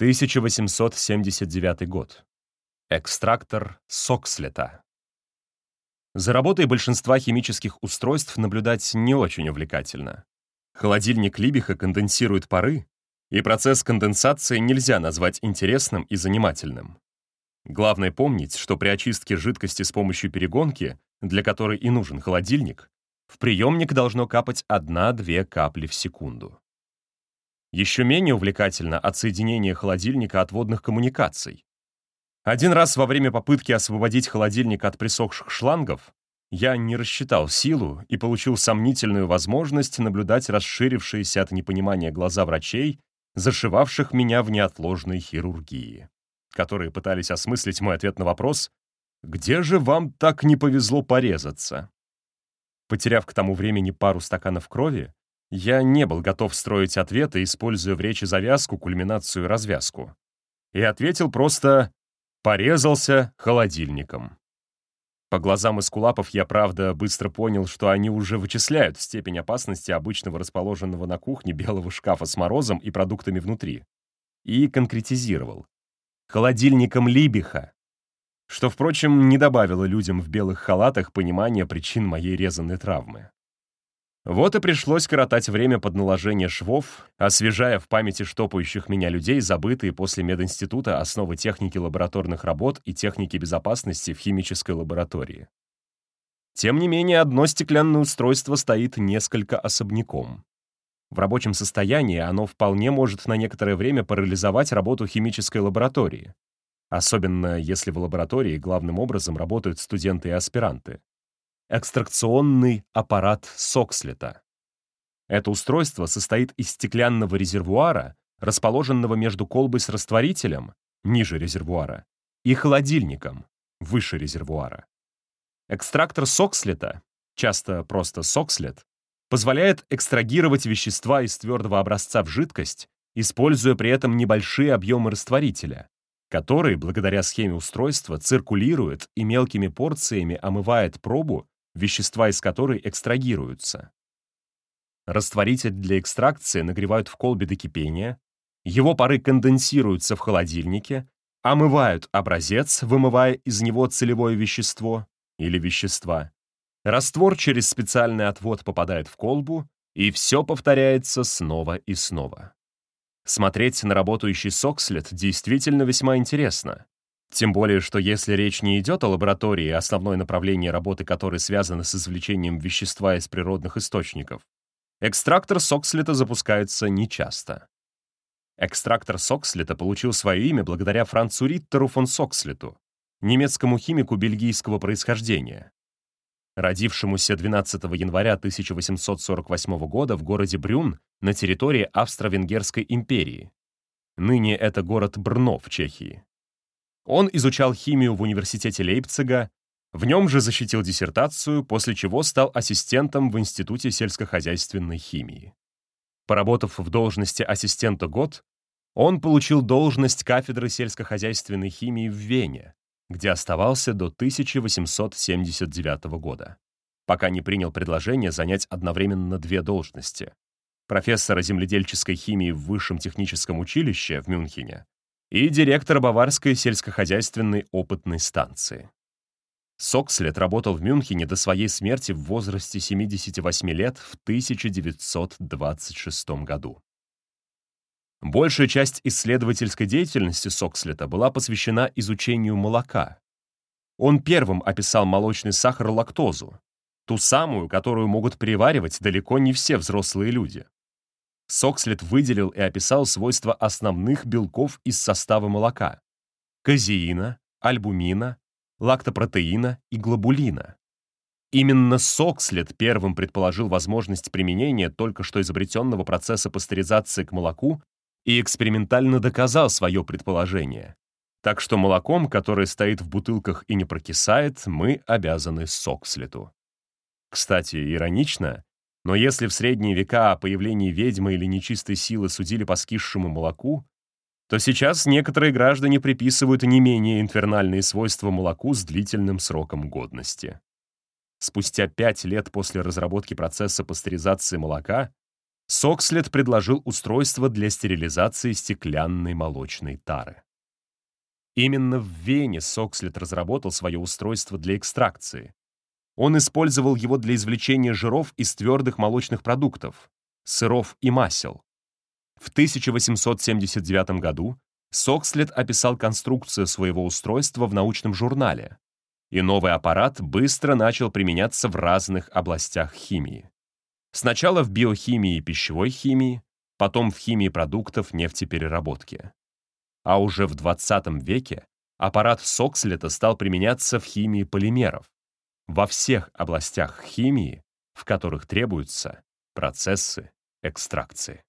1879 год. Экстрактор Сокслета. За работой большинства химических устройств наблюдать не очень увлекательно. Холодильник Либиха конденсирует пары, и процесс конденсации нельзя назвать интересным и занимательным. Главное помнить, что при очистке жидкости с помощью перегонки, для которой и нужен холодильник, в приемник должно капать 1-2 капли в секунду. Еще менее увлекательно отсоединение холодильника от водных коммуникаций. Один раз во время попытки освободить холодильник от присохших шлангов я не рассчитал силу и получил сомнительную возможность наблюдать расширившиеся от непонимания глаза врачей, зашивавших меня в неотложной хирургии, которые пытались осмыслить мой ответ на вопрос «Где же вам так не повезло порезаться?». Потеряв к тому времени пару стаканов крови, я не был готов строить ответы, используя в речи завязку, кульминацию развязку. И ответил просто «порезался холодильником». По глазам эскулапов я, правда, быстро понял, что они уже вычисляют степень опасности обычного расположенного на кухне белого шкафа с морозом и продуктами внутри. И конкретизировал. Холодильником Либиха что, впрочем, не добавило людям в белых халатах понимания причин моей резанной травмы. Вот и пришлось коротать время под наложение швов, освежая в памяти штопающих меня людей забытые после мединститута основы техники лабораторных работ и техники безопасности в химической лаборатории. Тем не менее, одно стеклянное устройство стоит несколько особняком. В рабочем состоянии оно вполне может на некоторое время парализовать работу химической лаборатории, особенно если в лаборатории главным образом работают студенты и аспиранты. Экстракционный аппарат Сокслета. Это устройство состоит из стеклянного резервуара, расположенного между колбой с растворителем, ниже резервуара, и холодильником, выше резервуара. Экстрактор Сокслета, часто просто Сокслет, позволяет экстрагировать вещества из твердого образца в жидкость, используя при этом небольшие объемы растворителя, который, благодаря схеме устройства, циркулирует и мелкими порциями омывает пробу, вещества из которой экстрагируются. Растворитель для экстракции нагревают в колбе до кипения, его пары конденсируются в холодильнике, омывают образец, вымывая из него целевое вещество или вещества. Раствор через специальный отвод попадает в колбу, и все повторяется снова и снова. Смотреть на работающий сокслет действительно весьма интересно. Тем более, что если речь не идет о лаборатории, основное направление работы которой связано с извлечением вещества из природных источников, экстрактор сокслета запускается нечасто. Экстрактор сокслета получил свое имя благодаря Францу Риттеру фон Сокслету, немецкому химику бельгийского происхождения родившемуся 12 января 1848 года в городе Брюн на территории Австро-Венгерской империи. Ныне это город Брно в Чехии. Он изучал химию в университете Лейпцига, в нем же защитил диссертацию, после чего стал ассистентом в Институте сельскохозяйственной химии. Поработав в должности ассистента год, он получил должность кафедры сельскохозяйственной химии в Вене, где оставался до 1879 года, пока не принял предложение занять одновременно две должности — профессора земледельческой химии в Высшем техническом училище в Мюнхене и директора Баварской сельскохозяйственной опытной станции. Сокслет работал в Мюнхене до своей смерти в возрасте 78 лет в 1926 году. Большая часть исследовательской деятельности Сокслета была посвящена изучению молока. Он первым описал молочный сахар лактозу, ту самую, которую могут переваривать далеко не все взрослые люди. Сокслет выделил и описал свойства основных белков из состава молока — казеина, альбумина, лактопротеина и глобулина. Именно Сокслет первым предположил возможность применения только что изобретенного процесса пастеризации к молоку и экспериментально доказал свое предположение. Так что молоком, которое стоит в бутылках и не прокисает, мы обязаны Сокслету. Кстати, иронично, но если в средние века о появлении ведьмы или нечистой силы судили по скисшему молоку, то сейчас некоторые граждане приписывают не менее инфернальные свойства молоку с длительным сроком годности. Спустя пять лет после разработки процесса пастеризации молока Сокслет предложил устройство для стерилизации стеклянной молочной тары. Именно в Вене Сокслет разработал свое устройство для экстракции. Он использовал его для извлечения жиров из твердых молочных продуктов, сыров и масел. В 1879 году Сокслет описал конструкцию своего устройства в научном журнале, и новый аппарат быстро начал применяться в разных областях химии. Сначала в биохимии и пищевой химии, потом в химии продуктов нефтепереработки. А уже в 20 веке аппарат Сокслета стал применяться в химии полимеров, во всех областях химии, в которых требуются процессы экстракции.